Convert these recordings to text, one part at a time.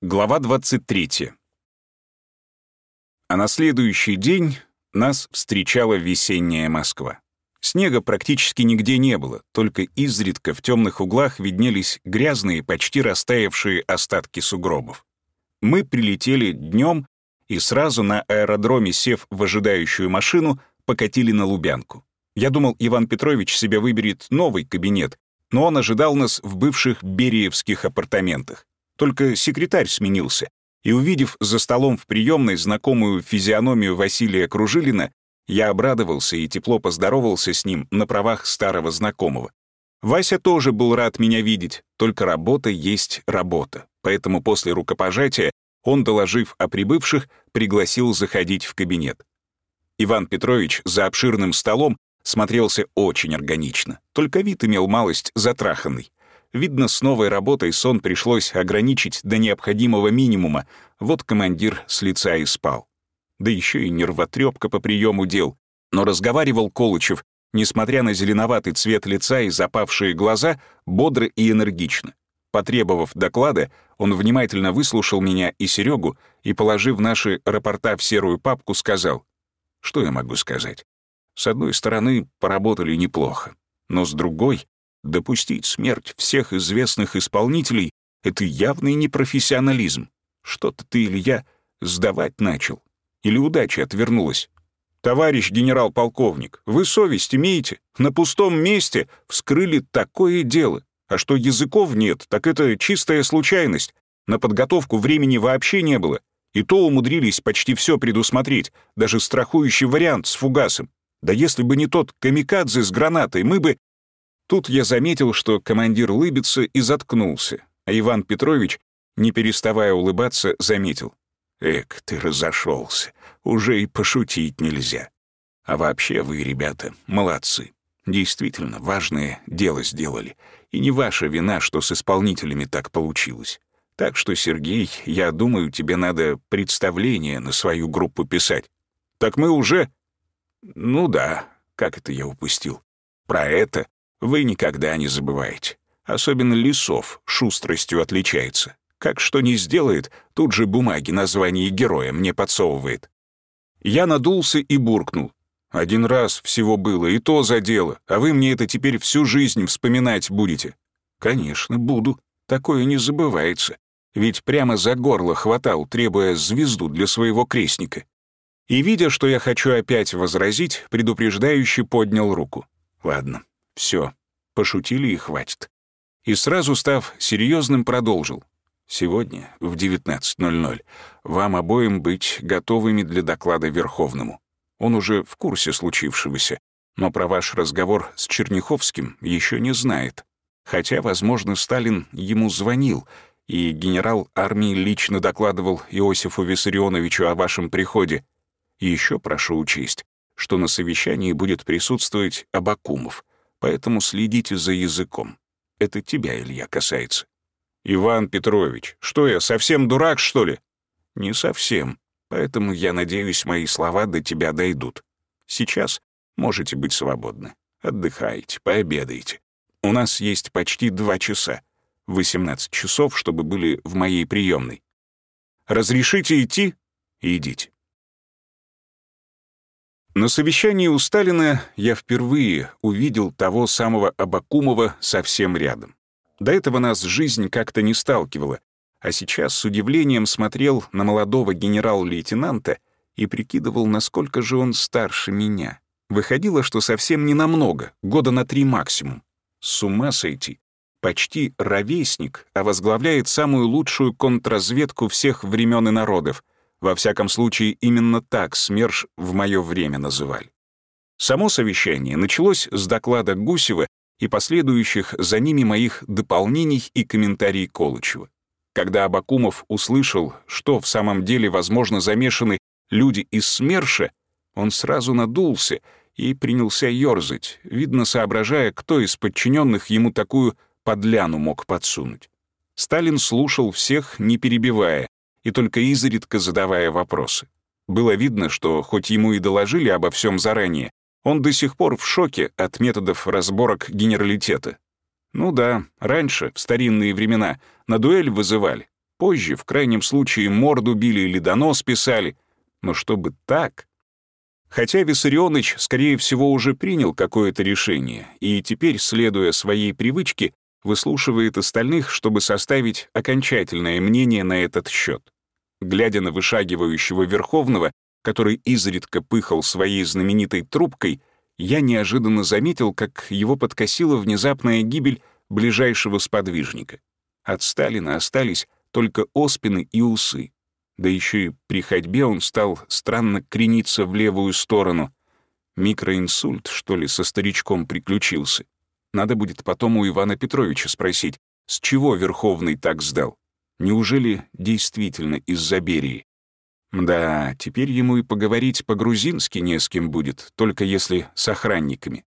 Глава 23. А на следующий день нас встречала весенняя Москва. Снега практически нигде не было, только изредка в темных углах виднелись грязные, почти растаявшие остатки сугробов. Мы прилетели днем и сразу на аэродроме, сев в ожидающую машину, покатили на Лубянку. Я думал, Иван Петрович себе выберет новый кабинет, но он ожидал нас в бывших Бериевских апартаментах. Только секретарь сменился, и, увидев за столом в приемной знакомую физиономию Василия Кружилина, я обрадовался и тепло поздоровался с ним на правах старого знакомого. Вася тоже был рад меня видеть, только работа есть работа, поэтому после рукопожатия он, доложив о прибывших, пригласил заходить в кабинет. Иван Петрович за обширным столом смотрелся очень органично, только вид имел малость затраханный. Видно, с новой работой сон пришлось ограничить до необходимого минимума. Вот командир с лица и спал. Да еще и нервотрепка по приему дел. Но разговаривал Колычев, несмотря на зеленоватый цвет лица и запавшие глаза, бодро и энергично. Потребовав доклада, он внимательно выслушал меня и Серегу и, положив наши рапорта в серую папку, сказал, «Что я могу сказать? С одной стороны, поработали неплохо, но с другой Допустить смерть всех известных исполнителей — это явный непрофессионализм. Что-то ты, Илья, сдавать начал. Или удача отвернулась. Товарищ генерал-полковник, вы совесть имеете? На пустом месте вскрыли такое дело. А что языков нет, так это чистая случайность. На подготовку времени вообще не было. И то умудрились почти все предусмотреть, даже страхующий вариант с фугасом. Да если бы не тот камикадзе с гранатой, мы бы... Тут я заметил, что командир улыбится и заткнулся, а Иван Петрович, не переставая улыбаться, заметил. «Эк, ты разошелся, уже и пошутить нельзя. А вообще вы, ребята, молодцы. Действительно, важное дело сделали. И не ваша вина, что с исполнителями так получилось. Так что, Сергей, я думаю, тебе надо представление на свою группу писать. Так мы уже... Ну да, как это я упустил? Про это вы никогда не забываете. Особенно Лисов шустростью отличается. Как что не сделает, тут же бумаги название героя мне подсовывает. Я надулся и буркнул. Один раз всего было, и то за дело, а вы мне это теперь всю жизнь вспоминать будете. Конечно, буду. Такое не забывается. Ведь прямо за горло хватал, требуя звезду для своего крестника. И, видя, что я хочу опять возразить, предупреждающе поднял руку. Ладно, все, пошутили и хватит. И сразу став серьезным, продолжил. Сегодня в 19.00 вам обоим быть готовыми для доклада Верховному. Он уже в курсе случившегося, но про ваш разговор с Черняховским еще не знает. Хотя, возможно, Сталин ему звонил, и генерал армии лично докладывал Иосифу Виссарионовичу о вашем приходе. И еще прошу учесть, что на совещании будет присутствовать Абакумов поэтому следите за языком. Это тебя, Илья, касается. Иван Петрович, что я, совсем дурак, что ли? Не совсем, поэтому я надеюсь, мои слова до тебя дойдут. Сейчас можете быть свободны. Отдыхайте, пообедайте. У нас есть почти два часа. 18 часов, чтобы были в моей приемной. Разрешите идти? Идите. На совещании у Сталина я впервые увидел того самого Абакумова совсем рядом. До этого нас жизнь как-то не сталкивала, а сейчас с удивлением смотрел на молодого генерал-лейтенанта и прикидывал, насколько же он старше меня. Выходило, что совсем не намного, года на три максимум. С ума сойти. Почти ровесник, а возглавляет самую лучшую контрразведку всех времен и народов — во всяком случае, именно так СМЕРШ в мое время называли. Само совещание началось с доклада Гусева и последующих за ними моих дополнений и комментариев Колычева. Когда Абакумов услышал, что в самом деле, возможно, замешаны люди из СМЕРШа, он сразу надулся и принялся ёрзать, видно, соображая, кто из подчиненных ему такую подляну мог подсунуть. Сталин слушал всех, не перебивая, и только изредка задавая вопросы. Было видно, что хоть ему и доложили обо всем заранее, он до сих пор в шоке от методов разборок генералитета. Ну да, раньше, в старинные времена, на дуэль вызывали. Позже, в крайнем случае, морду били или донос писали. Но чтобы так... Хотя Виссарионыч, скорее всего, уже принял какое-то решение и теперь, следуя своей привычке, выслушивает остальных, чтобы составить окончательное мнение на этот счет. Глядя на вышагивающего Верховного, который изредка пыхал своей знаменитой трубкой, я неожиданно заметил, как его подкосила внезапная гибель ближайшего сподвижника. От Сталина остались только оспины и усы. Да еще и при ходьбе он стал странно крениться в левую сторону. Микроинсульт, что ли, со старичком приключился. Надо будет потом у Ивана Петровича спросить, с чего Верховный так сдал. Неужели действительно из-за Берии? Да, теперь ему и поговорить по-грузински не с кем будет, только если с охранниками.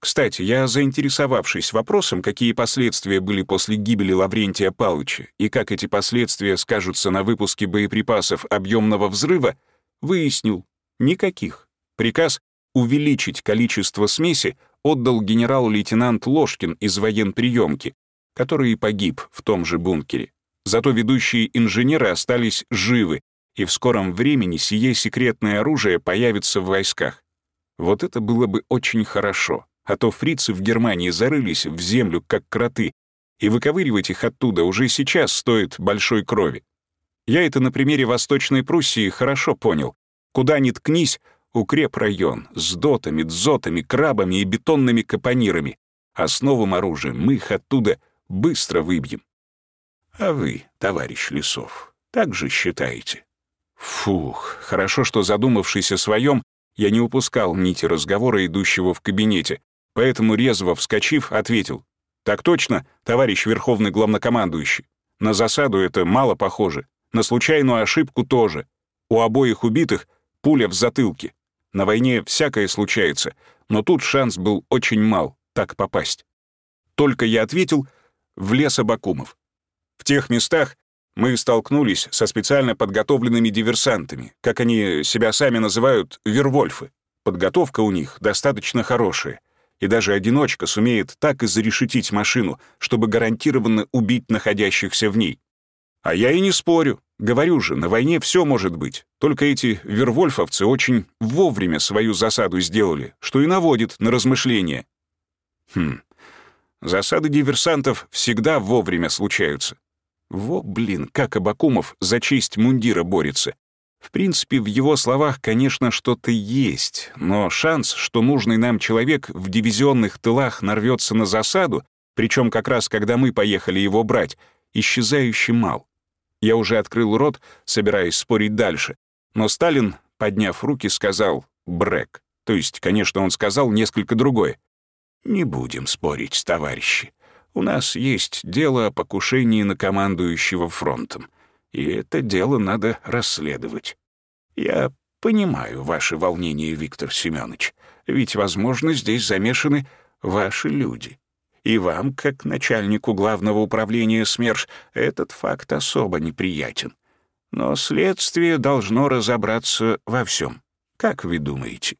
Кстати, я, заинтересовавшись вопросом, какие последствия были после гибели Лаврентия Палыча и как эти последствия скажутся на выпуске боеприпасов объемного взрыва, выяснил — никаких. Приказ увеличить количество смеси отдал генерал-лейтенант Ложкин из военприемки, который и погиб в том же бункере. Зато ведущие инженеры остались живы, и в скором времени сие секретное оружие появится в войсках. Вот это было бы очень хорошо а то фрицы в Германии зарылись в землю, как кроты, и выковыривать их оттуда уже сейчас стоит большой крови. Я это на примере Восточной Пруссии хорошо понял. Куда ни ткнись, укрепрайон с дотами, дзотами, крабами и бетонными капонирами. А с новым оружием мы их оттуда быстро выбьем. А вы, товарищ Лесов, так же считаете? Фух, хорошо, что задумавшись о своем, я не упускал нити разговора, идущего в кабинете, Поэтому, резво вскочив, ответил. «Так точно, товарищ Верховный Главнокомандующий. На засаду это мало похоже. На случайную ошибку тоже. У обоих убитых пуля в затылке. На войне всякое случается, но тут шанс был очень мал так попасть. Только я ответил, в лес Абакумов. В тех местах мы столкнулись со специально подготовленными диверсантами, как они себя сами называют, вервольфы. Подготовка у них достаточно хорошая — и даже одиночка сумеет так изрешетить машину, чтобы гарантированно убить находящихся в ней. А я и не спорю. Говорю же, на войне все может быть. Только эти вервольфовцы очень вовремя свою засаду сделали, что и наводит на размышления. Хм, засады диверсантов всегда вовремя случаются. Во, блин, как Абакумов за честь мундира борется. В принципе, в его словах, конечно, что-то есть, но шанс, что нужный нам человек в дивизионных тылах нарвется на засаду, причем как раз когда мы поехали его брать, исчезающе мал. Я уже открыл рот, собираясь спорить дальше, но Сталин, подняв руки, сказал «брэк». То есть, конечно, он сказал несколько другое. «Не будем спорить, товарищи. У нас есть дело о покушении на командующего фронтом и это дело надо расследовать. Я понимаю ваше волнение, Виктор Семенович, ведь, возможно, здесь замешаны ваши люди. И вам, как начальнику главного управления СМЕРШ, этот факт особо неприятен. Но следствие должно разобраться во всем. Как вы думаете?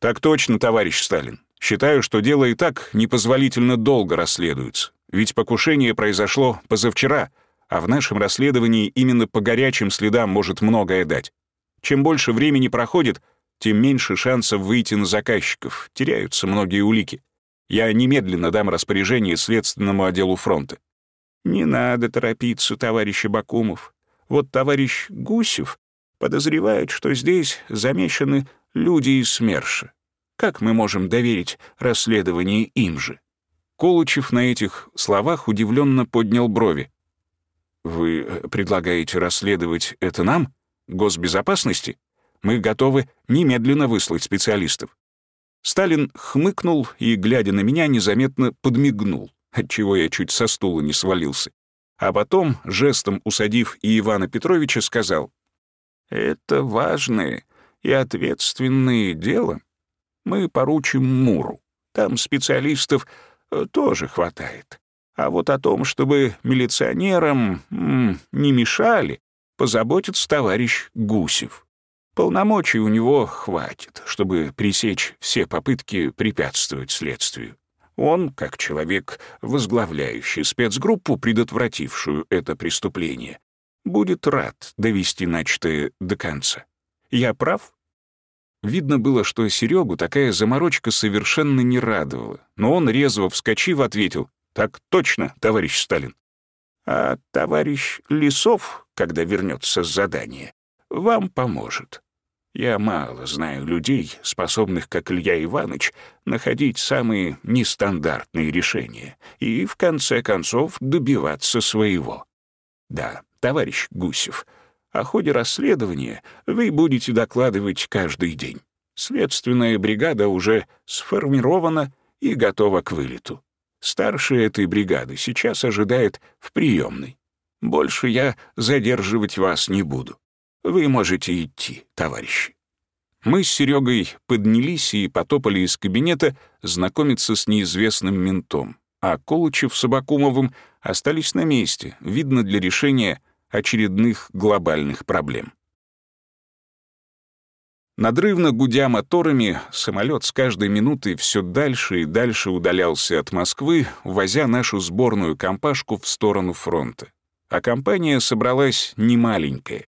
Так точно, товарищ Сталин. Считаю, что дело и так непозволительно долго расследуется. Ведь покушение произошло позавчера — а в нашем расследовании именно по горячим следам может многое дать. Чем больше времени проходит, тем меньше шансов выйти на заказчиков, теряются многие улики. Я немедленно дам распоряжение следственному отделу фронта. Не надо торопиться, товарищ Бакумов. Вот товарищ Гусев подозревает, что здесь замешаны люди из СМЕРШа. Как мы можем доверить расследование им же? Колучев на этих словах удивленно поднял брови. Вы предлагаете расследовать это нам? Госбезопасности? Мы готовы немедленно выслать специалистов. Сталин хмыкнул и, глядя на меня, незаметно подмигнул, отчего я чуть со стула не свалился. А потом, жестом усадив и Ивана Петровича, сказал, «Это важное и ответственное дело. Мы поручим Муру. Там специалистов э, тоже хватает. А вот о том, чтобы милиционерам не мешали, позаботится товарищ Гусев. Полномочий у него хватит, чтобы пресечь все попытки препятствовать следствию. Он, как человек, возглавляющий спецгруппу, предотвратившую это преступление, будет рад довести начатое до конца. Я прав?» Видно было, что Серегу такая заморочка совершенно не радовала, но он, резво вскочив, ответил «Так точно, товарищ Сталин». «А товарищ Лисов, когда вернется с задания, вам поможет. Я мало знаю людей, способных, как Илья Иванович, находить самые нестандартные решения и, в конце концов, добиваться своего. Да, товарищ Гусев, о ходе расследования вы будете докладывать каждый день. Следственная бригада уже сформирована и готова к вылету. Старший этой бригады сейчас ожидает в приемной. Больше я задерживать вас не буду. Вы можете идти, товарищи. Мы с Серегой поднялись и потопали из кабинета знакомиться с неизвестным ментом, а Колычев с Абакумовым остались на месте, видно, для решения очередных глобальных проблем. Надрывно гудя моторами, самолет с каждой минутой все дальше и дальше удалялся от Москвы, увозя нашу сборную компашку в сторону фронта. А компания собралась немаленькая.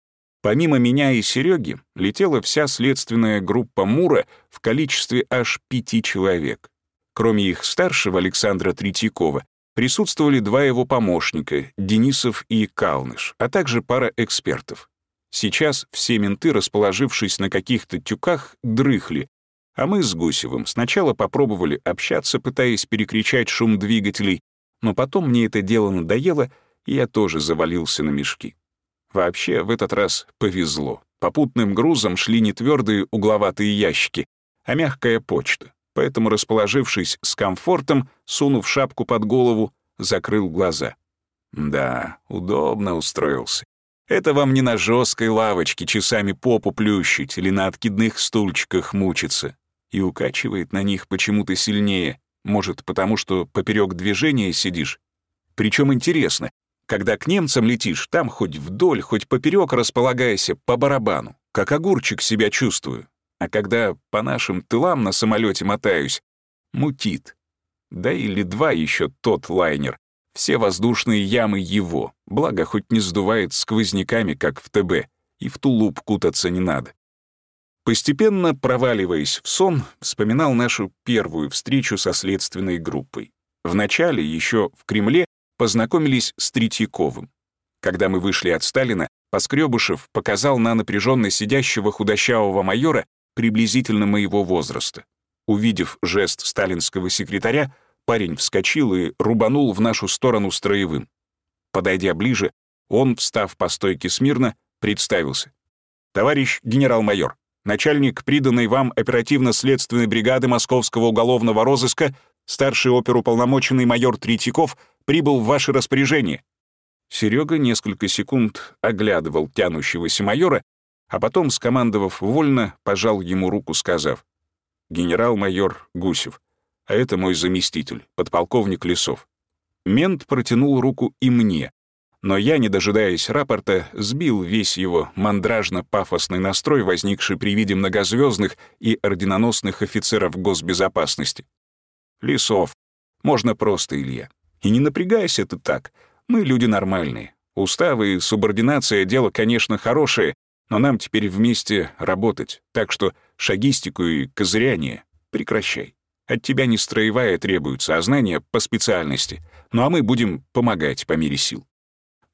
Помимо меня и Сереги летела вся следственная группа Мура в количестве аж пяти человек. Кроме их старшего Александра Третьякова, присутствовали два его помощника, Денисов и Калныш, а также пара экспертов. Сейчас все менты, расположившись на каких-то тюках, дрыхли, а мы с Гусевым сначала попробовали общаться, пытаясь перекричать шум двигателей, но потом мне это дело надоело, и я тоже завалился на мешки. Вообще, в этот раз повезло. Попутным грузом шли не твердые угловатые ящики, а мягкая почта. Поэтому, расположившись с комфортом, сунув шапку под голову, закрыл глаза. Да, удобно устроился. Это вам не на жесткой лавочке часами попу плющить или на откидных стульчиках мучиться. И укачивает на них почему-то сильнее. Может, потому что поперек движения сидишь? Причем интересно, когда к немцам летишь, там хоть вдоль, хоть поперек располагайся, по барабану, как огурчик себя чувствую. А когда по нашим тылам на самолете мотаюсь, мутит. Да или два еще тот лайнер. Все воздушные ямы его, благо хоть не сдувает сквозняками, как в ТБ, и в тулуп кутаться не надо. Постепенно, проваливаясь в сон, вспоминал нашу первую встречу со следственной группой. Вначале, еще в Кремле, познакомились с Третьяковым. Когда мы вышли от Сталина, Поскребышев показал на напряженно сидящего худощавого майора приблизительно моего возраста. Увидев жест сталинского секретаря, парень вскочил и рубанул в нашу сторону строевым. Подойдя ближе, он, встав по стойке смирно, представился. «Товарищ генерал-майор, начальник приданной вам оперативно-следственной бригады Московского уголовного розыска, старший оперуполномоченный майор Третьяков прибыл в ваше распоряжение». Серега несколько секунд оглядывал тянущегося майора, а потом, скомандовав вольно, пожал ему руку, сказав, «Генерал-майор Гусев, а это мой заместитель, подполковник Лесов». Мент протянул руку и мне, но я, не дожидаясь рапорта, сбил весь его мандражно-пафосный настрой, возникший при виде многозвездных и орденоносных офицеров госбезопасности. «Лесов, можно просто, Илья. И не напрягайся ты так. Мы люди нормальные. Уставы и субординация — дело, конечно, хорошее, но нам теперь вместе работать. Так что шагистику и козыряние прекращай. От тебя не строевая требуется, а знания по специальности. Ну а мы будем помогать по мере сил.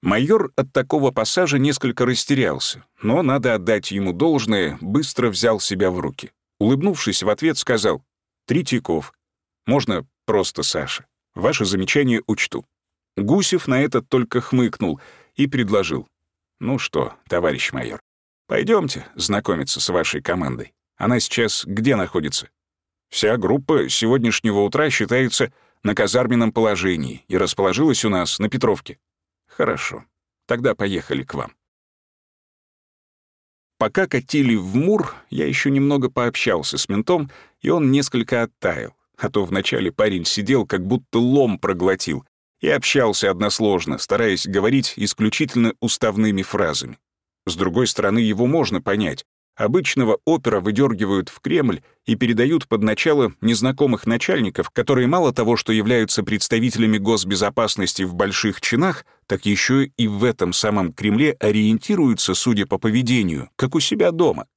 Майор от такого пассажа несколько растерялся, но, надо отдать ему должное, быстро взял себя в руки. Улыбнувшись в ответ, сказал «Третьяков. Можно просто Саша. Ваше замечание учту». Гусев на это только хмыкнул и предложил. «Ну что, товарищ майор, пойдемте знакомиться с вашей командой. Она сейчас где находится?» «Вся группа сегодняшнего утра считается на казарменном положении и расположилась у нас на Петровке». «Хорошо, тогда поехали к вам». Пока катили в Мур, я еще немного пообщался с ментом, и он несколько оттаял. А то вначале парень сидел, как будто лом проглотил, и общался односложно, стараясь говорить исключительно уставными фразами. С другой стороны, его можно понять. Обычного опера выдергивают в Кремль и передают под начало незнакомых начальников, которые мало того, что являются представителями госбезопасности в больших чинах, так еще и в этом самом Кремле ориентируются, судя по поведению, как у себя дома.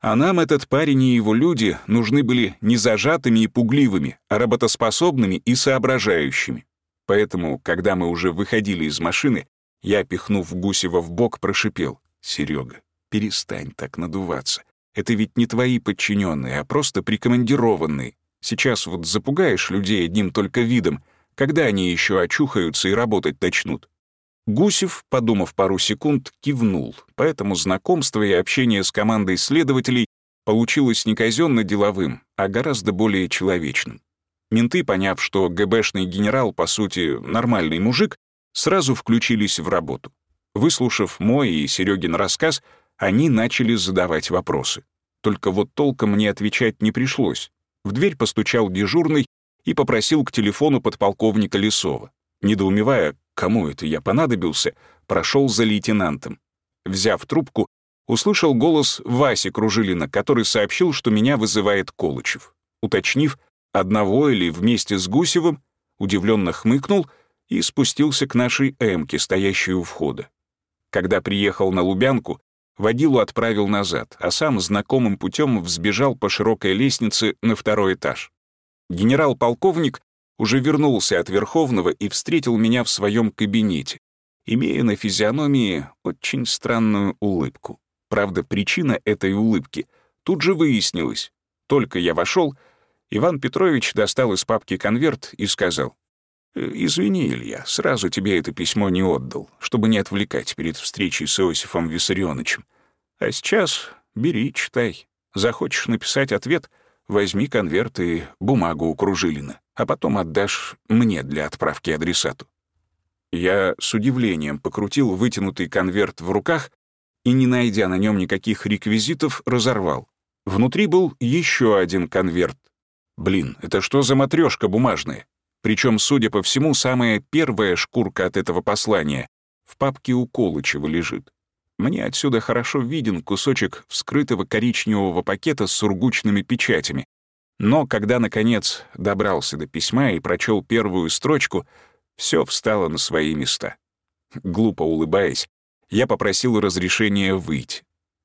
А нам этот парень и его люди нужны были не зажатыми и пугливыми, а работоспособными и соображающими. Поэтому, когда мы уже выходили из машины, я, пихнув Гусева в бок, прошипел. «Серега, перестань так надуваться. Это ведь не твои подчиненные, а просто прикомандированные. Сейчас вот запугаешь людей одним только видом, когда они еще очухаются и работать начнут. Гусев, подумав пару секунд, кивнул, поэтому знакомство и общение с командой следователей получилось не казенно-деловым, а гораздо более человечным. Менты, поняв, что ГБшный генерал, по сути, нормальный мужик, сразу включились в работу. Выслушав мой и Серегин рассказ, они начали задавать вопросы. Только вот толком мне отвечать не пришлось. В дверь постучал дежурный и попросил к телефону подполковника Лесова. Недоумевая, кому это я понадобился, прошел за лейтенантом. Взяв трубку, услышал голос Васи Кружилина, который сообщил, что меня вызывает Колычев. Уточнив, одного или вместе с Гусевым, удивленно хмыкнул и спустился к нашей «Эмке», стоящей у входа. Когда приехал на Лубянку, водилу отправил назад, а сам знакомым путем взбежал по широкой лестнице на второй этаж. Генерал-полковник уже вернулся от Верховного и встретил меня в своем кабинете, имея на физиономии очень странную улыбку. Правда, причина этой улыбки тут же выяснилась. Только я вошел, Иван Петрович достал из папки конверт и сказал, «Э, «Извини, Илья, сразу тебе это письмо не отдал, чтобы не отвлекать перед встречей с Иосифом Виссарионовичем. А сейчас бери, читай. Захочешь написать ответ — возьми конверт и бумагу у Кружилина, а потом отдашь мне для отправки адресату». Я с удивлением покрутил вытянутый конверт в руках и, не найдя на нем никаких реквизитов, разорвал. Внутри был еще один конверт. Блин, это что за матрешка бумажная? Причем, судя по всему, самая первая шкурка от этого послания в папке у Колычева лежит. Мне отсюда хорошо виден кусочек вскрытого коричневого пакета с сургучными печатями. Но когда, наконец, добрался до письма и прочел первую строчку, все встало на свои места. Глупо улыбаясь, я попросил разрешения выйти.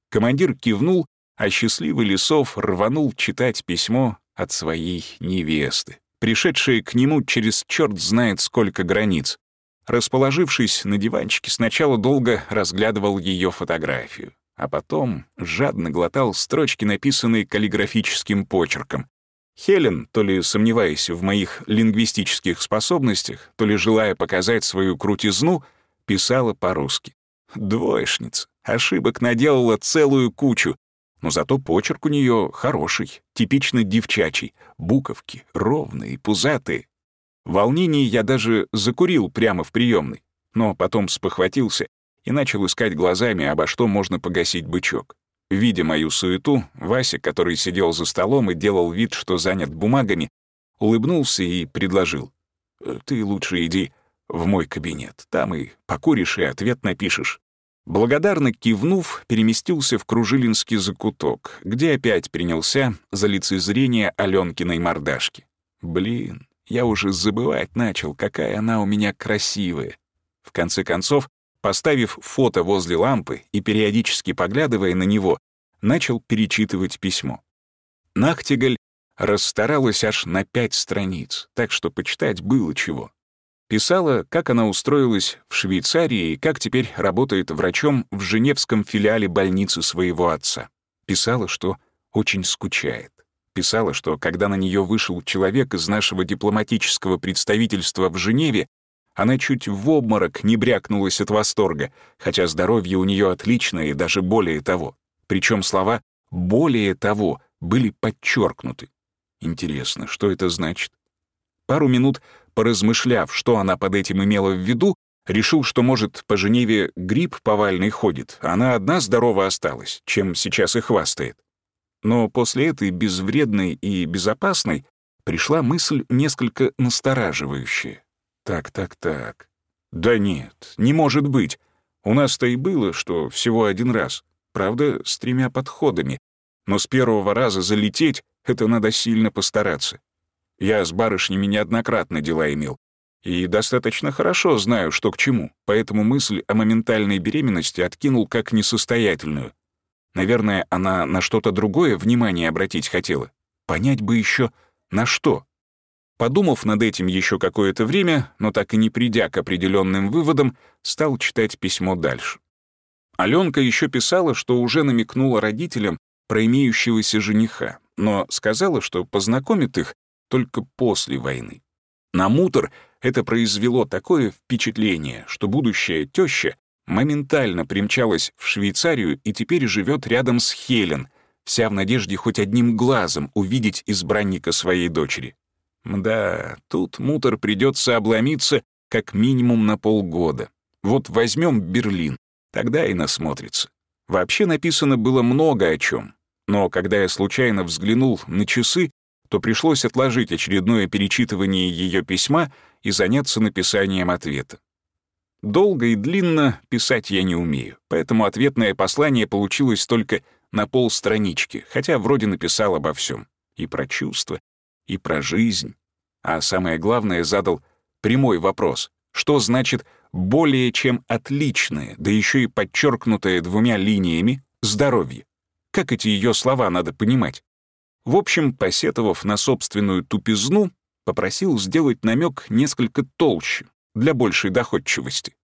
Командир кивнул, а счастливый Лесов рванул читать письмо от своей невесты, пришедшей к нему через черт знает сколько границ. Расположившись на диванчике, сначала долго разглядывал ее фотографию, а потом жадно глотал строчки, написанные каллиграфическим почерком. Хелен, то ли сомневаясь в моих лингвистических способностях, то ли желая показать свою крутизну, писала по-русски. Двоечница. Ошибок наделала целую кучу, но зато почерк у нее хороший, типично девчачий, буковки ровные, пузатые, в волнении я даже закурил прямо в приемной, но потом спохватился и начал искать глазами, обо что можно погасить бычок. Видя мою суету, Вася, который сидел за столом и делал вид, что занят бумагами, улыбнулся и предложил. «Э, «Ты лучше иди в мой кабинет, там и покуришь, и ответ напишешь». Благодарно кивнув, переместился в Кружилинский закуток, где опять принялся за лицезрение Аленкиной мордашки. Блин, я уже забывать начал, какая она у меня красивая. В конце концов, поставив фото возле лампы и периодически поглядывая на него, начал перечитывать письмо. Нахтигаль расстаралась аж на пять страниц, так что почитать было чего. Писала, как она устроилась в Швейцарии и как теперь работает врачом в Женевском филиале больницы своего отца. Писала, что очень скучает. Писала, что когда на нее вышел человек из нашего дипломатического представительства в Женеве, она чуть в обморок не брякнулась от восторга, хотя здоровье у нее отличное и даже более того. Причем слова «более того» были подчеркнуты. Интересно, что это значит? Пару минут поразмышляв, что она под этим имела в виду, решил, что, может, по Женеве грипп повальный ходит, она одна здорова осталась, чем сейчас и хвастает. Но после этой безвредной и безопасной пришла мысль несколько настораживающая. Так, так, так. Да нет, не может быть. У нас-то и было, что всего один раз. правда, с тремя подходами. Но с первого раза залететь — это надо сильно постараться. Я с барышнями неоднократно дела имел. И достаточно хорошо знаю, что к чему, поэтому мысль о моментальной беременности откинул как несостоятельную. Наверное, она на что-то другое внимание обратить хотела. Понять бы еще на что. Подумав над этим еще какое-то время, но так и не придя к определенным выводам, стал читать письмо дальше. Аленка еще писала, что уже намекнула родителям про имеющегося жениха, но сказала, что познакомит их только после войны. На мутор это произвело такое впечатление, что будущая теща моментально примчалась в Швейцарию и теперь живет рядом с Хелен, вся в надежде хоть одним глазом увидеть избранника своей дочери. Да, тут мутор придется обломиться как минимум на полгода. Вот возьмем Берлин, тогда и насмотрится. Вообще написано было много о чем, но когда я случайно взглянул на часы, то пришлось отложить очередное перечитывание ее письма и заняться написанием ответа. Долго и длинно писать я не умею, поэтому ответное послание получилось только на полстранички, хотя вроде написал обо всем. И про чувства, и про жизнь. А самое главное, задал прямой вопрос. Что значит «более чем отличное», да еще и подчеркнутое двумя линиями «здоровье»? Как эти ее слова надо понимать? В общем, посетовав на собственную тупизну, попросил сделать намек несколько толще, для большей доходчивости.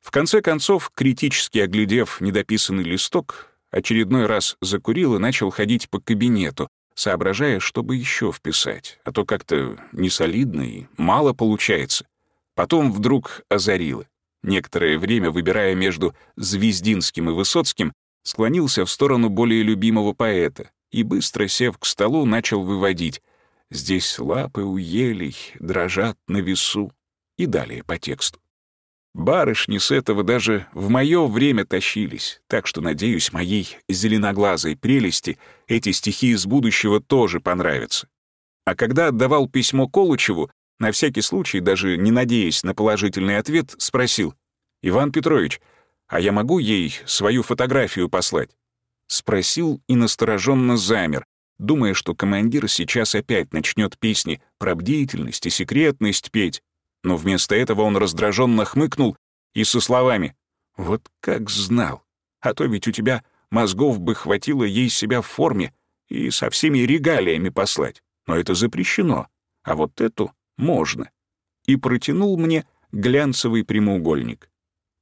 В конце концов, критически оглядев недописанный листок, очередной раз закурил и начал ходить по кабинету, соображая, чтобы еще вписать, а то как-то несолидно и мало получается. Потом вдруг озарило. Некоторое время, выбирая между Звездинским и Высоцким, склонился в сторону более любимого поэта и, быстро сев к столу, начал выводить «Здесь лапы у елей дрожат на весу» и далее по тексту. Барышни с этого даже в мое время тащились, так что, надеюсь, моей зеленоглазой прелести эти стихи из будущего тоже понравятся. А когда отдавал письмо Колычеву, на всякий случай, даже не надеясь на положительный ответ, спросил, «Иван Петрович, а я могу ей свою фотографию послать?» Спросил и настороженно замер, думая, что командир сейчас опять начнет песни про бдительность и секретность петь, но вместо этого он раздраженно хмыкнул и со словами «Вот как знал, а то ведь у тебя мозгов бы хватило ей себя в форме и со всеми регалиями послать, но это запрещено, а вот эту можно». И протянул мне глянцевый прямоугольник.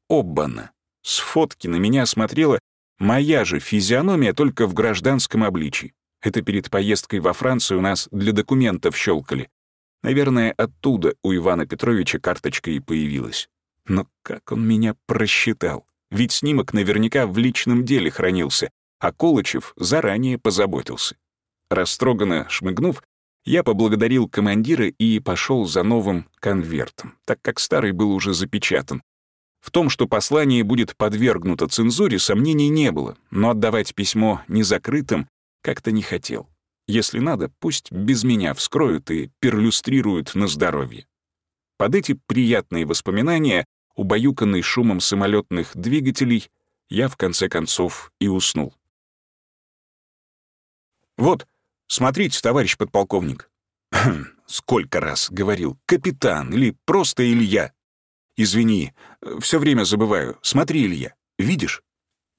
Оббана. С фотки на меня смотрела моя же физиономия только в гражданском обличии. Это перед поездкой во Францию нас для документов щелкали. Наверное, оттуда у Ивана Петровича карточка и появилась. Но как он меня просчитал? Ведь снимок наверняка в личном деле хранился, а Колычев заранее позаботился. Растроганно шмыгнув, я поблагодарил командира и пошел за новым конвертом, так как старый был уже запечатан. В том, что послание будет подвергнуто цензуре, сомнений не было, но отдавать письмо незакрытым как-то не хотел. Если надо, пусть без меня вскроют и перлюстрируют на здоровье. Под эти приятные воспоминания, убаюканный шумом самолетных двигателей, я в конце концов и уснул. «Вот, смотрите, товарищ подполковник». Сколько раз говорил «капитан» или просто «Илья». «Извини, все время забываю. Смотри, Илья, видишь?»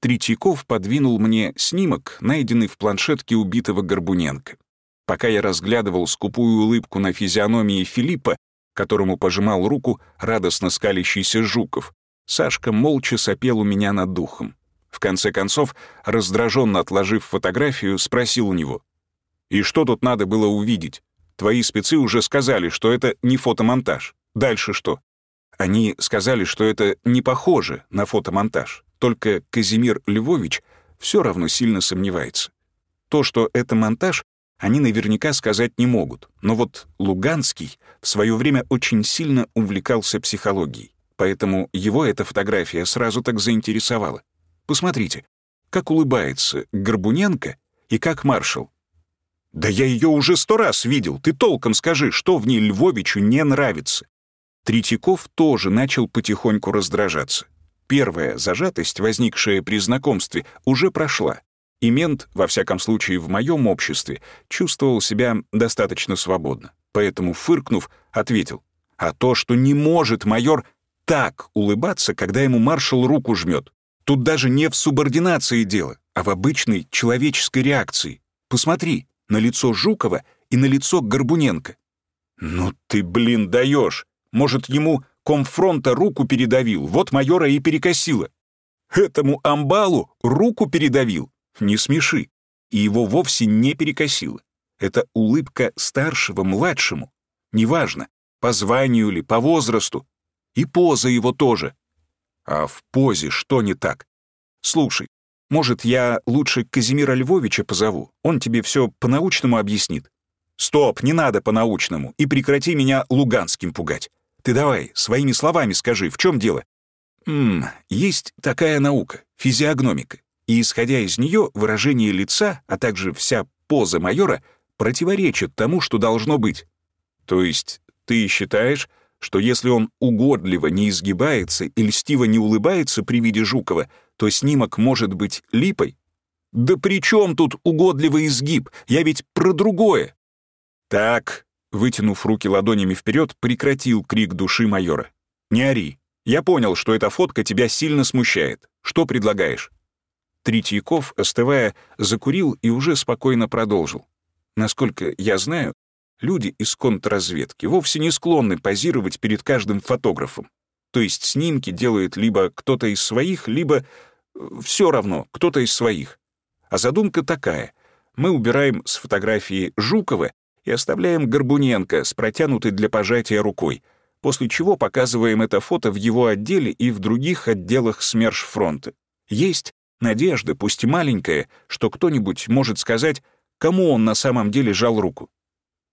Третьяков подвинул мне снимок, найденный в планшетке убитого Горбуненко. Пока я разглядывал скупую улыбку на физиономии Филиппа, которому пожимал руку радостно скалящийся Жуков, Сашка молча сопел у меня над духом. В конце концов, раздраженно отложив фотографию, спросил у него. «И что тут надо было увидеть? Твои спецы уже сказали, что это не фотомонтаж. Дальше что?» Они сказали, что это не похоже на фотомонтаж. Только Казимир Львович все равно сильно сомневается. То, что это монтаж, они наверняка сказать не могут. Но вот Луганский в свое время очень сильно увлекался психологией. Поэтому его эта фотография сразу так заинтересовала. Посмотрите, как улыбается Горбуненко и как маршал. «Да я ее уже сто раз видел, ты толком скажи, что в ней Львовичу не нравится». Третьяков тоже начал потихоньку раздражаться. Первая зажатость, возникшая при знакомстве, уже прошла, и мент, во всяком случае в моем обществе, чувствовал себя достаточно свободно. Поэтому, фыркнув, ответил, «А то, что не может майор так улыбаться, когда ему маршал руку жмет. Тут даже не в субординации дело, а в обычной человеческой реакции. Посмотри на лицо Жукова и на лицо Горбуненко. Ну ты, блин, даешь. Может, ему комфронта руку передавил, вот майора и перекосило. Этому амбалу руку передавил. Не смеши. И его вовсе не перекосило. Это улыбка старшего младшему. Неважно, по званию ли, по возрасту. И поза его тоже. А в позе что не так? Слушай, может, я лучше Казимира Львовича позову? Он тебе все по-научному объяснит. Стоп, не надо по-научному, и прекрати меня Луганским пугать. Ты давай, своими словами скажи, в чем дело? Ммм, есть такая наука, физиогномика, и, исходя из нее, выражение лица, а также вся поза майора противоречат тому, что должно быть. То есть ты считаешь, что если он угодливо не изгибается и льстиво не улыбается при виде Жукова, то снимок может быть липой? Да при чем тут угодливый изгиб? Я ведь про другое. Так, вытянув руки ладонями вперед, прекратил крик души майора. Не ори. Я понял, что эта фотка тебя сильно смущает. Что предлагаешь? Третьяков, остывая, закурил и уже спокойно продолжил. Насколько я знаю, Люди из контрразведки вовсе не склонны позировать перед каждым фотографом. То есть снимки делает либо кто-то из своих, либо э, все равно кто-то из своих. А задумка такая. Мы убираем с фотографии Жукова и оставляем Горбуненко с протянутой для пожатия рукой, после чего показываем это фото в его отделе и в других отделах СМЕРШ фронта. Есть надежда, пусть и маленькая, что кто-нибудь может сказать, кому он на самом деле жал руку.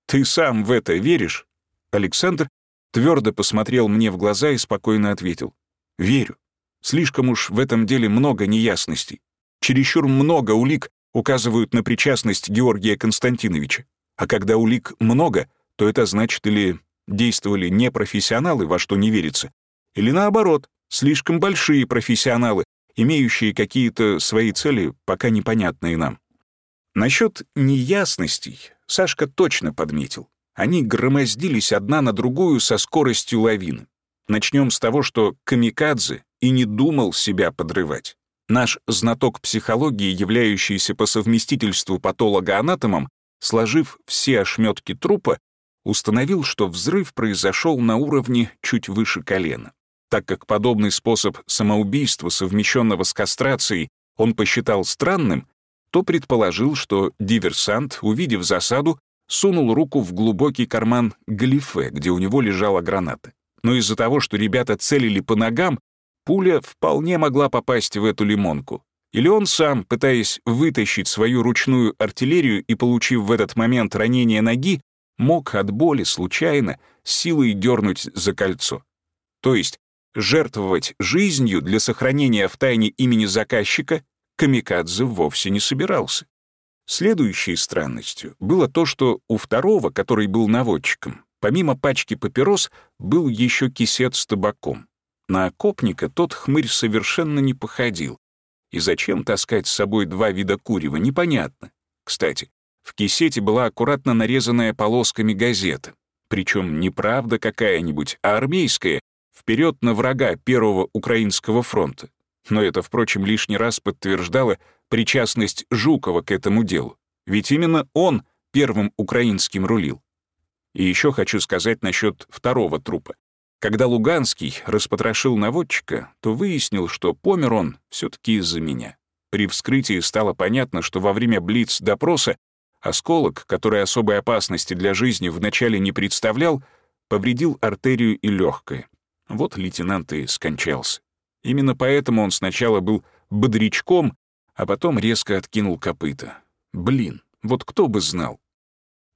Ты сам в это веришь?» Александр твердо посмотрел мне в глаза и спокойно ответил. «Верю. Слишком уж в этом деле много неясностей. Чересчур много улик указывают на причастность Георгия Константиновича. А когда улик много, то это значит или действовали непрофессионалы, во что не верится, или наоборот, слишком большие профессионалы, имеющие какие-то свои цели, пока непонятные нам. Насчет неясностей Сашка точно подметил. Они громоздились одна на другую со скоростью лавины. Начнем с того, что Камикадзе и не думал себя подрывать. Наш знаток психологии, являющийся по совместительству патологоанатомом, сложив все ошметки трупа, установил, что взрыв произошел на уровне чуть выше колена. Так как подобный способ самоубийства, совмещенного с кастрацией, он посчитал странным, то предположил, что диверсант, увидев засаду, сунул руку в глубокий карман галифе, где у него лежала граната. Но из-за того, что ребята целили по ногам, пуля вполне могла попасть в эту лимонку. Или он сам, пытаясь вытащить свою ручную артиллерию и получив в этот момент ранение ноги, мог от боли случайно силой дернуть за кольцо. То есть жертвовать жизнью для сохранения в тайне имени заказчика Камикадзе вовсе не собирался. Следующей странностью было то, что у второго, который был наводчиком, помимо пачки папирос, был еще кисет с табаком. На окопника тот хмырь совершенно не походил. И зачем таскать с собой два вида курева, непонятно. Кстати, в кисете была аккуратно нарезанная полосками газета. Причем не правда какая-нибудь, а армейская, вперед на врага Первого Украинского фронта. Но это, впрочем, лишний раз подтверждало причастность Жукова к этому делу. Ведь именно он первым украинским рулил. И еще хочу сказать насчет второго трупа. Когда Луганский распотрошил наводчика, то выяснил, что помер он все таки из-за меня. При вскрытии стало понятно, что во время блиц-допроса осколок, который особой опасности для жизни вначале не представлял, повредил артерию и легкое. Вот лейтенант и скончался. Именно поэтому он сначала был бодрячком, а потом резко откинул копыта. Блин, вот кто бы знал.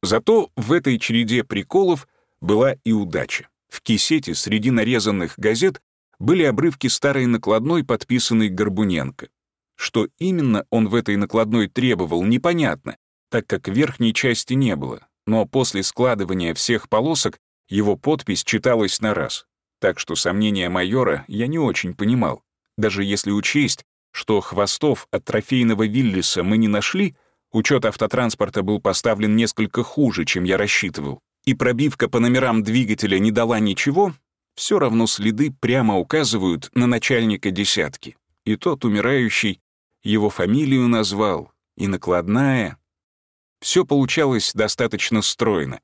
Зато в этой череде приколов была и удача. В кисете среди нарезанных газет были обрывки старой накладной, подписанной Горбуненко. Что именно он в этой накладной требовал, непонятно, так как верхней части не было, но после складывания всех полосок его подпись читалась на раз так что сомнения майора я не очень понимал. Даже если учесть, что хвостов от трофейного Виллиса мы не нашли, учет автотранспорта был поставлен несколько хуже, чем я рассчитывал, и пробивка по номерам двигателя не дала ничего, все равно следы прямо указывают на начальника десятки. И тот умирающий его фамилию назвал, и накладная. Все получалось достаточно стройно.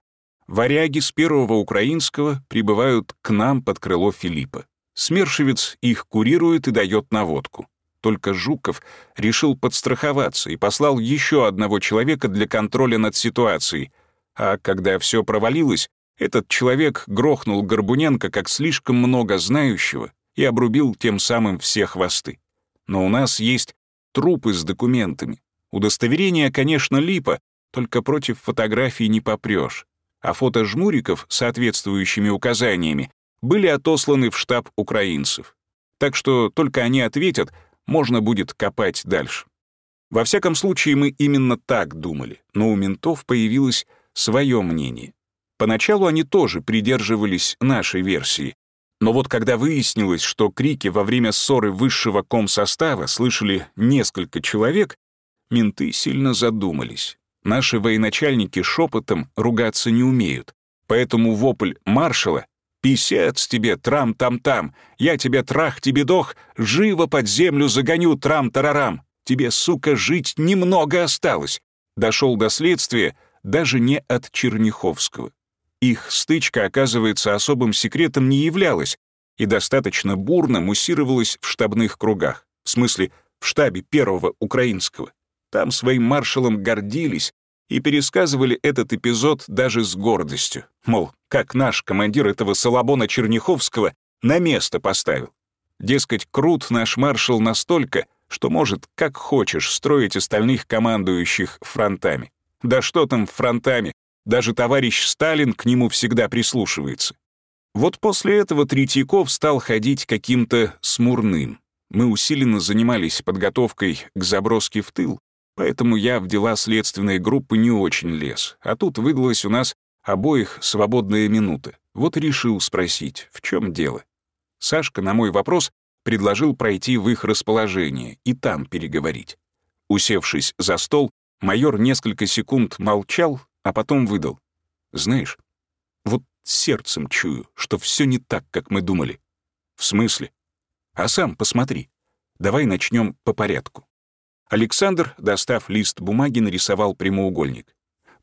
Варяги с первого украинского прибывают к нам под крыло Филиппа. Смершевец их курирует и дает наводку. Только Жуков решил подстраховаться и послал еще одного человека для контроля над ситуацией. А когда все провалилось, этот человек грохнул Горбуненко как слишком много знающего и обрубил тем самым все хвосты. Но у нас есть трупы с документами. Удостоверение, конечно, липа, только против фотографий не попрёшь. А фото жмуриков с соответствующими указаниями были отосланы в штаб украинцев. Так что только они ответят, можно будет копать дальше. Во всяком случае, мы именно так думали, но у ментов появилось свое мнение. Поначалу они тоже придерживались нашей версии, но вот когда выяснилось, что крики во время ссоры высшего комсостава слышали несколько человек, менты сильно задумались. Наши военачальники шепотом ругаться не умеют, поэтому вопль маршала «Писец тебе, трам-там-там! Я тебе трах, тебе дох! Живо под землю загоню, трам-тарарам! Тебе, сука, жить немного осталось!» Дошел до следствия даже не от Черняховского. Их стычка, оказывается, особым секретом не являлась и достаточно бурно муссировалась в штабных кругах, в смысле, в штабе первого украинского. Там своим маршалом гордились и пересказывали этот эпизод даже с гордостью. Мол, как наш командир этого Солобона Черняховского на место поставил. Дескать, крут наш маршал настолько, что может, как хочешь, строить остальных командующих фронтами. Да что там фронтами, даже товарищ Сталин к нему всегда прислушивается. Вот после этого Третьяков стал ходить каким-то смурным. Мы усиленно занимались подготовкой к заброске в тыл, поэтому я в дела следственной группы не очень лез. А тут выдалась у нас обоих свободная минута. Вот решил спросить, в чем дело. Сашка на мой вопрос предложил пройти в их расположение и там переговорить. Усевшись за стол, майор несколько секунд молчал, а потом выдал. «Знаешь, вот сердцем чую, что все не так, как мы думали». «В смысле?» «А сам посмотри. Давай начнем по порядку». Александр, достав лист бумаги, нарисовал прямоугольник.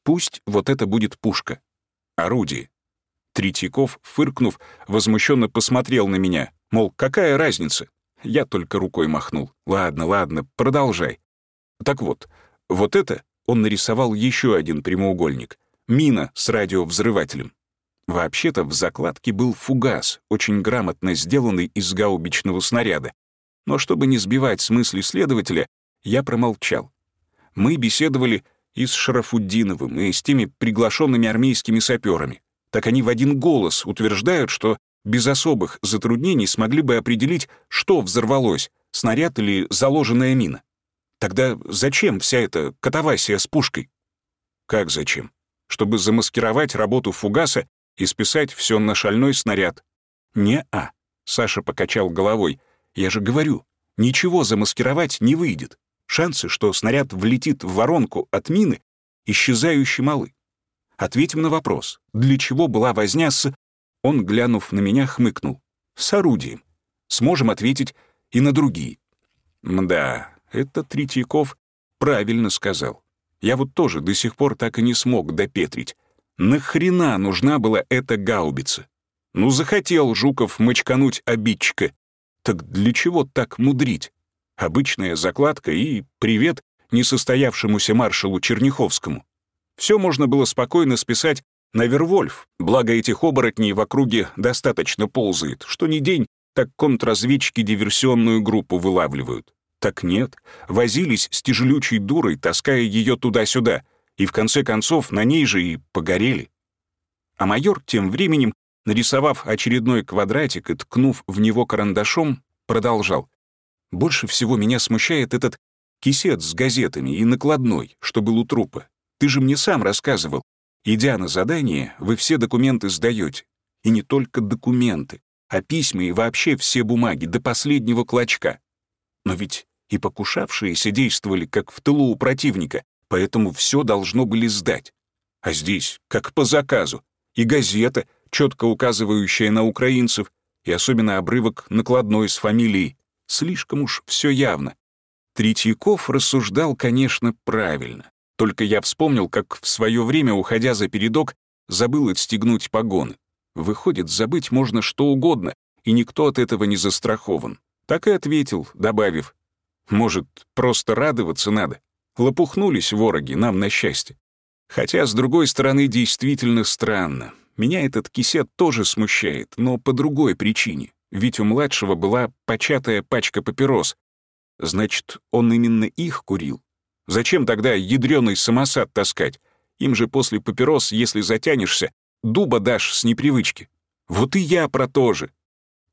«Пусть вот это будет пушка. Орудие». Третьяков, фыркнув, возмущенно посмотрел на меня, мол, какая разница? Я только рукой махнул. «Ладно, ладно, продолжай». Так вот, вот это он нарисовал еще один прямоугольник — мина с радиовзрывателем. Вообще-то в закладке был фугас, очень грамотно сделанный из гаубичного снаряда. Но чтобы не сбивать с мысли следователя, я промолчал. Мы беседовали и с Шарафуддиновым, и с теми приглашенными армейскими саперами. Так они в один голос утверждают, что без особых затруднений смогли бы определить, что взорвалось — снаряд или заложенная мина. Тогда зачем вся эта катавасия с пушкой? Как зачем? Чтобы замаскировать работу фугаса и списать все на шальной снаряд. Не-а, Саша покачал головой. Я же говорю, ничего замаскировать не выйдет. Шансы, что снаряд влетит в воронку от мины, исчезающие малы. Ответим на вопрос, для чего была возня с... Он, глянув на меня, хмыкнул. С орудием. Сможем ответить и на другие. Мда, это Третьяков правильно сказал. Я вот тоже до сих пор так и не смог допетрить. Нахрена нужна была эта гаубица? Ну, захотел Жуков мочкануть обидчика. Так для чего так мудрить? Обычная закладка и привет несостоявшемуся маршалу Черняховскому. Все можно было спокойно списать на Вервольф, благо этих оборотней в округе достаточно ползает, что ни день, так контрразведчики диверсионную группу вылавливают. Так нет, возились с тяжелючей дурой, таская ее туда-сюда, и в конце концов на ней же и погорели. А майор тем временем, нарисовав очередной квадратик и ткнув в него карандашом, продолжал. «Больше всего меня смущает этот кисет с газетами и накладной, что был у трупа. Ты же мне сам рассказывал. Идя на задание, вы все документы сдаете. И не только документы, а письма и вообще все бумаги до последнего клочка. Но ведь и покушавшиеся действовали как в тылу у противника, поэтому все должно были сдать. А здесь, как по заказу, и газета, четко указывающая на украинцев, и особенно обрывок накладной с фамилией. Слишком уж все явно. Третьяков рассуждал, конечно, правильно. Только я вспомнил, как в свое время, уходя за передок, забыл отстегнуть погоны. Выходит, забыть можно что угодно, и никто от этого не застрахован. Так и ответил, добавив, «Может, просто радоваться надо? Лопухнулись вороги, нам на счастье». Хотя, с другой стороны, действительно странно. Меня этот кисет тоже смущает, но по другой причине. Ведь у младшего была початая пачка папирос. Значит, он именно их курил. Зачем тогда ядрёный самосад таскать? Им же после папирос, если затянешься, дуба дашь с непривычки. Вот и я про то же.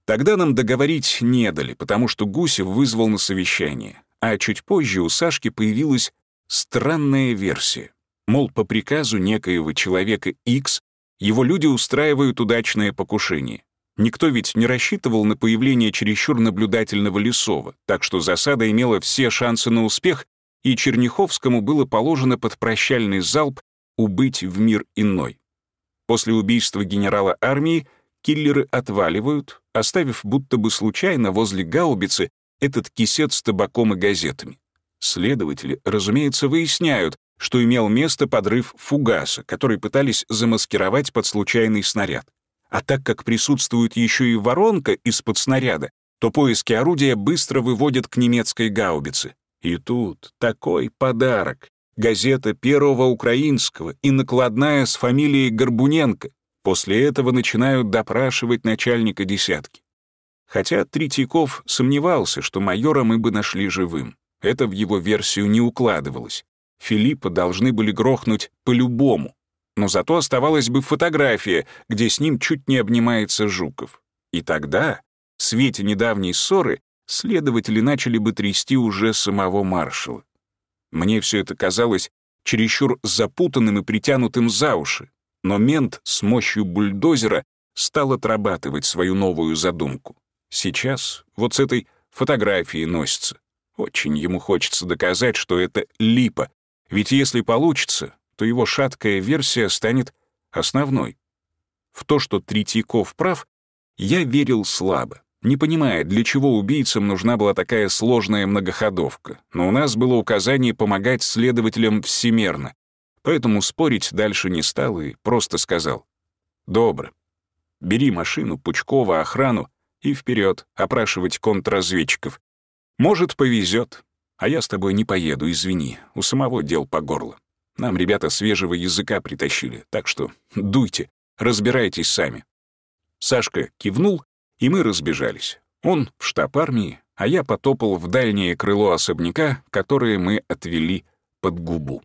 Тогда нам договорить не дали, потому что Гусев вызвал на совещание. А чуть позже у Сашки появилась странная версия. Мол, по приказу некоего человека X его люди устраивают удачное покушение. Никто ведь не рассчитывал на появление чересчур наблюдательного Лесова, так что засада имела все шансы на успех, и Черняховскому было положено под прощальный залп убыть в мир иной. После убийства генерала армии киллеры отваливают, оставив будто бы случайно возле гаубицы этот кисет с табаком и газетами. Следователи, разумеется, выясняют, что имел место подрыв фугаса, который пытались замаскировать под случайный снаряд. А так как присутствует еще и воронка из-под снаряда, то поиски орудия быстро выводят к немецкой гаубице. И тут такой подарок. Газета первого украинского и накладная с фамилией Горбуненко. После этого начинают допрашивать начальника десятки. Хотя Третьяков сомневался, что майора мы бы нашли живым. Это в его версию не укладывалось. Филиппа должны были грохнуть по-любому. Но зато оставалась бы фотография, где с ним чуть не обнимается Жуков. И тогда, в свете недавней ссоры, следователи начали бы трясти уже самого маршала. Мне все это казалось чересчур запутанным и притянутым за уши, но мент с мощью бульдозера стал отрабатывать свою новую задумку. Сейчас вот с этой фотографией носится. Очень ему хочется доказать, что это липа, ведь если получится, то его шаткая версия станет основной. В то, что Третьяков прав, я верил слабо, не понимая, для чего убийцам нужна была такая сложная многоходовка, но у нас было указание помогать следователям всемерно, поэтому спорить дальше не стал и просто сказал «Добро. Бери машину, Пучкова, охрану и вперед опрашивать контрразведчиков. Может, повезет, а я с тобой не поеду, извини. У самого дел по горло. Нам ребята свежего языка притащили, так что дуйте, разбирайтесь сами». Сашка кивнул, и мы разбежались. Он в штаб армии, а я потопал в дальнее крыло особняка, которое мы отвели под губу.